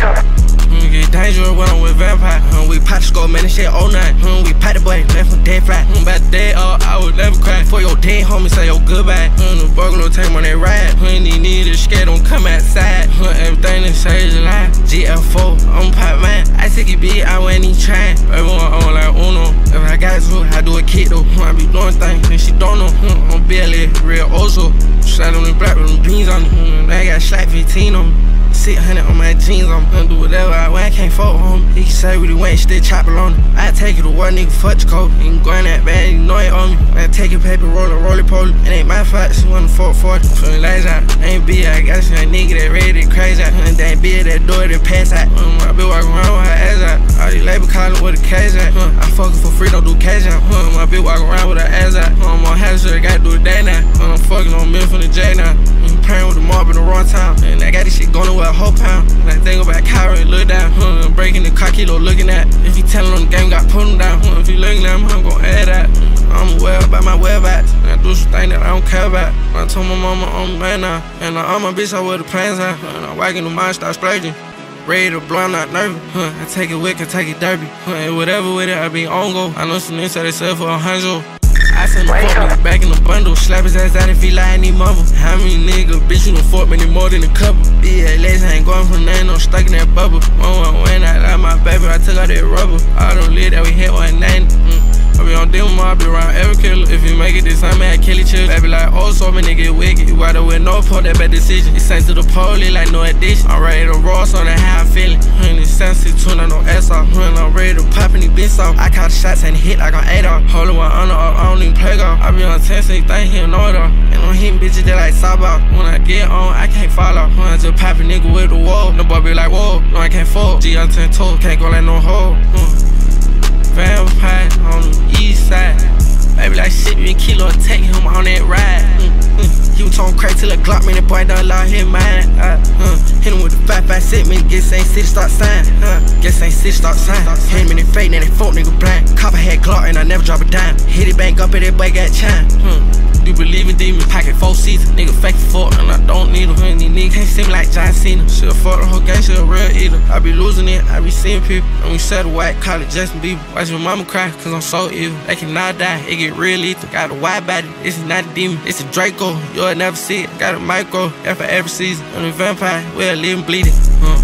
Hmm, get dangerous when I'm with vampire. Hmm, we pop score, man, this shit 09. Hmm, we pop the boy, left from dead fly. Hmm, about day off, I would never cry. For your dead homie, say your goodbye. Hmm, the burglar take on that ride. Hmm, these niggas scared don't come outside. Hmm, everything is a lie. GL4, I'm pop man. I take it big, I wasn't even trying. Everyone on like Uno. If I got to, I do a kick though. Hmm, I be doing things, and she don't know. Hmm, I'm barely real Ozo. Shot on the black with them beans on it. Hmm, I got shot 15 on me. 600 on my jeans, I'm gonna do whatever I want. I can't fuck him. He say what he want, still chop it on him. I take it to one nigga, fuck the coat. Ain't going that bad, you know it on me. I take it paper, roll it, roll it, pole. It ain't my fault, she wanna fuck 40. Feeling lights out, ain't be, I got some nigga that ready to crazy out. And that bitch that door that pass out. Um, I be walking around with her ass out. All these label calling with a cash out. Huh, I fuck her for free, don't do cash out. Huh, my bitch walking around with her ass out. I'm on so I gotta do a day now. I'm fucking on in wrong time. And I got this shit going with a whole pound. And I think about Kyra, look down. Huh, breaking the car kilo looking at. If he telling on the game, got put him down. Huh, if he looking at him, I'm gonna add that. I'm aware about my whereabouts. And I do some things that I don't care about. I told my mama I'm a man now. And I, I'm a bitch, I wear the plans out. And I'm wagging the mind, start splurging. Ready to blow, I'm not nervous. Huh, I take it take it derby. Huh, and whatever with it, I be on go. I know some niggas they sell for a hundred. I send the fuck nigga back in the bundle. Slap his ass out if he lie he mumble. How many niggas, bitch, you done fuck me more than a couple. Yeah, ain't going for nothing, I'm stuck in that bubble. One one when I like my baby, I took out that rubber. I don't live that we hit one nine. Mm. I be on them, I be around every killer. Make it this time, I kill each other. Baby like, oh, so many nigga wicked. Why the with no part that bad decision? It sent to the police like no addition. I'm ready to roll, so that how I'm feeling. Honey, sensitive tune, no ass off. When I'm ready to pop any bitch off. I caught shots and hit like an 8 off. Holding one under, I don't even play golf. I be on 10, so you think he know it all. And I'm hitting bitches that like sob out. When I get on, I can't fall off. When I just pop a nigga with the wall. The boy be like, whoa, no, I can't fall. G on 10 toes, can't go like no hole. Mm. Vampire kilo, take him on that ride. Mm, mm. He was talking crazy till a Glock, man, that boy done lost his mind. Uh, uh, hit him with the 556, man, guess ain't city start sign. Uh, guess ain't city start sign. Hit him in the face, now they fuck nigga blind. Copper had Glock, and I never drop a dime. Hit it bank up, and that boy got chime. Hmm. Do believe in demons, pocket four seasons. Nigga fake fuck, and I don't need them. And these niggas can't seem like John Cena. She'll fuck the whole gang, she a real eater. I be losing it, I be seeing people. And we settle white, call it Justin Bieber. Watch your mama cry, cause I'm so evil. They cannot die, it get real lethal. Got a wide body, this is not a demon, it's a Draco. You'll never see it. Got a micro, and for every season. And a vampire, we're live and bleeding. Uh,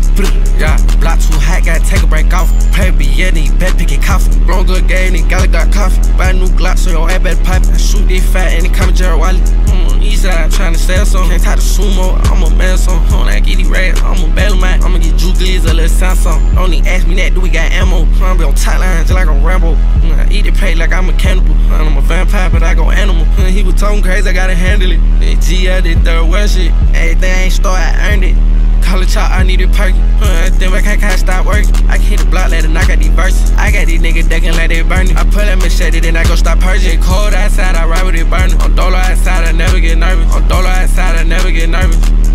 yeah, block too hot, gotta take a break off. Play be nigga, bet picking coffee. Blown good game, nigga, gotta got coffee. Buy a new Glock, so your ass better pop. I shoot this fat, and it come Jerry Wiley. Mm, east side, tryna sell some. Can't tie the sumo, I'm a man some. On that these rats, I'm a battle man. I'ma get Drew Glees a little Samsung. Need ask me that, do we got ammo? I'ma be on tight lines, just like I'm Rambo. Mm, I eat it pay like I'm a cannibal. I'm a vampire, but I go animal. Mm, he was talking crazy, I gotta handle it. That G, I did third one shit. Everything ain't start, I earned it. College chop, I need a perky. Then I can't, can't stop working. I hit the block, it knock out these verses. I got these niggas ducking like they burning. I pull that machete, then I go stop purging. Cold outside, I ride with it burning. On dolo outside, I never get nervous. On dolo outside, I never get nervous.